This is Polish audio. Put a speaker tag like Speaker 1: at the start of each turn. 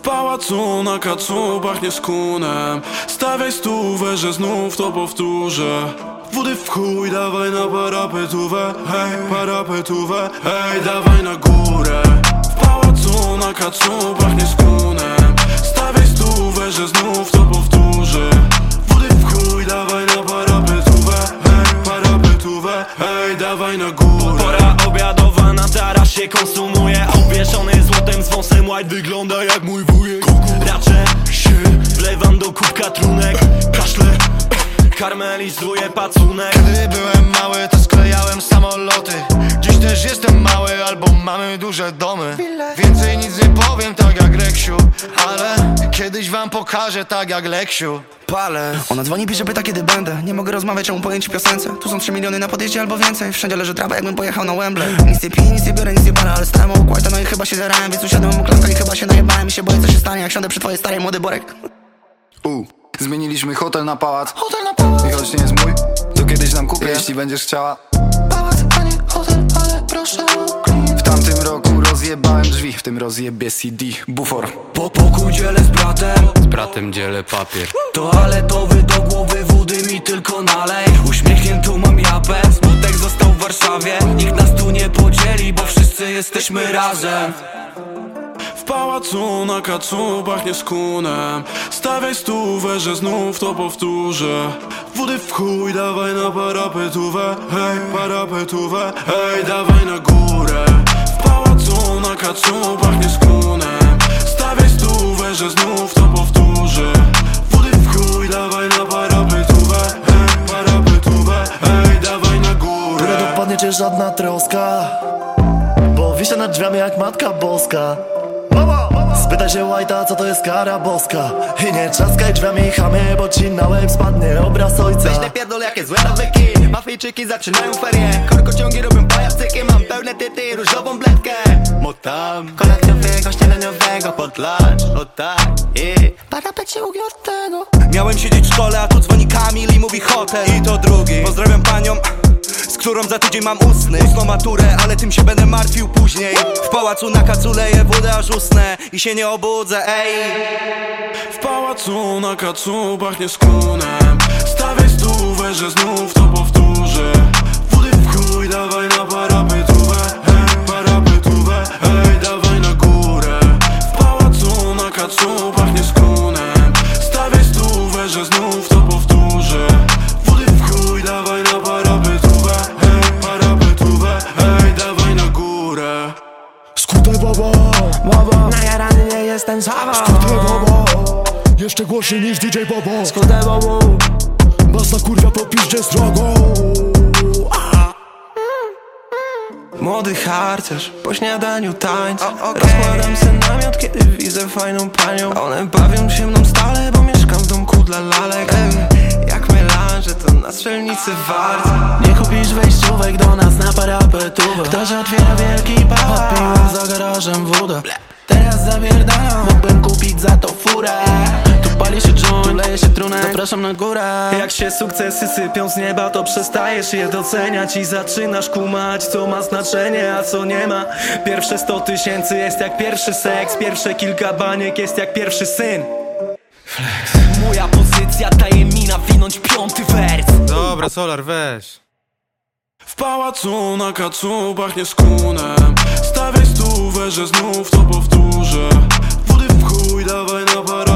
Speaker 1: pałacu na kacu pachnie skunem Stawiaj stówę, że znów to powtórzę. Wody w chuj, dawaj na parapetówę. Hej, parapetówę. Hej, dawaj na górę. W pałacu na kacu pachnie skunem
Speaker 2: obiadowa na tarasie konsumuje. Obwieszony złotem z wąsem white wygląda jak mój wujek. Raczę się, wlewam do kubka trunek karmelizuję pacunek.
Speaker 3: Gdy byłem mały, to sklejałem samoloty. Dziś też jestem mały, albo mamy duże domy. Więcej nic nie powiem, tak jak Reksiu Ale kiedyś wam pokażę, tak jak Leksiu.
Speaker 2: Palę.
Speaker 4: Ona dzwoni, pisze, pyta kiedy będę. Nie mogę rozmawiać, pojęć w piosence? Tu są 3 miliony na podjeździe albo więcej. Wszędzie leży trawa, jakbym pojechał na Wembley. Nic nie piję, nic nie biorę, nic nie palę Ale stałem u White'a, no i chyba się zarałem Więc usiadłem mu klamka i chyba się najebałem I się boję, co się stanie, jak siądę przy twojej starej młody borek.
Speaker 5: U, zmieniliśmy hotel na pałac.
Speaker 3: Hotel na pałac,
Speaker 5: I choć nie jest mój, to kiedyś nam kupię, jeśli będziesz chciała.
Speaker 3: Pałac, a nie hotel, ale proszę
Speaker 5: W tamtym roku rozjebałem drzwi, w tym rozjebie CD, bufor.
Speaker 2: Po pokój dzielę z bratem.
Speaker 6: Z bratem dzielę papier.
Speaker 2: Toaletowy do głowy wody mi tylko nalej. Uśmiechniętą mam japę Smutek został w Warszawie. Nikt nas tu nie podzieli, bo wszyscy jesteśmy razem
Speaker 1: W pałacu na kacu pachnie skunem Stawiaj stówę, że znów to powtórzę. Wody w chuj, dawaj na parapetówę. Hej, parapetówę. Hej, dawaj na górę. W pałacu na kacu pachnie skunem Stawiaj stówę, że znów to powtórzę. Wody w chuj, dawaj na parapetówę. Hej, parapetówę. Hej, dawaj na górę.
Speaker 7: Nie dopadnie cię żadna troska? Bo wiszę nad drzwiami jak matka boska Spytaj się White'a co to jest kara boska? I nie trzaskaj drzwiami chamy Bo ci na łeb spadnie obraz ojca.
Speaker 8: Weź te pierdol jakie złe nawyki. Mafijczyki zaczynają ferie. Korkociągi robią pajacyki Mam pełne tyty i różową bledkę Motam. Kolekcjowego, śniadaniowego Pod lunch, o tak yeah. Parapet się ugiął od tego.
Speaker 2: Miałem siedzieć w szkole, a tu dzwoni Kamil i mówi hotel. I to drugi. Pozdrawiam panią którą za tydzień mam ustny. Ustną maturę, ale tym się będę martwił później. W pałacu na kacu leję wodę aż usnę I się nie obudzę, ej.
Speaker 1: W pałacu na kacu pachnie skunem Stawiaj stówę, że znów to powtórzę. Wody w chuj, dawaj na parapetówę. Hej, parapetówę Hej, dawaj na górę. W pałacu na kacu pachnie skunem Stawiaj stówę, że znów
Speaker 7: Baba,
Speaker 4: Łowo, najarany nie jestem słabo
Speaker 7: skutę baba Jeszcze głośniej niż DJ Bobo.
Speaker 4: Skutę bobu
Speaker 7: Basta kurwa po piździe strogo
Speaker 9: Młody harcerz, po śniadaniu tańczy. Rozkładam se namiot, kiedy widzę fajną panią. A one bawią się mną stale, bo mieszkam w domku dla lalek. Ej, to na strzelnicy wart.
Speaker 4: Nie kupisz wejściówek do nas na parapetówę. Ktoś otwiera wielki pałac Odpiłem za garażem wódę. Teraz zawierdalam Mógłbym kupić za to furę. Tu pali się joint, tu leje się trunek. Zapraszam na górę.
Speaker 9: Jak się sukcesy sypią z nieba, to przestajesz je doceniać I zaczynasz kumać, co ma znaczenie, a co nie ma. Pierwsze 100 tysięcy jest jak pierwszy seks Pierwsze kilka baniek jest jak pierwszy syn
Speaker 2: nawinąć piąty wers.
Speaker 6: Dobra, Solar, weź.
Speaker 1: W pałacu na kacu pachnie skunem Stawiaj stówę, że znów to powtórzę. Wody w chuj, dawaj na parapetówę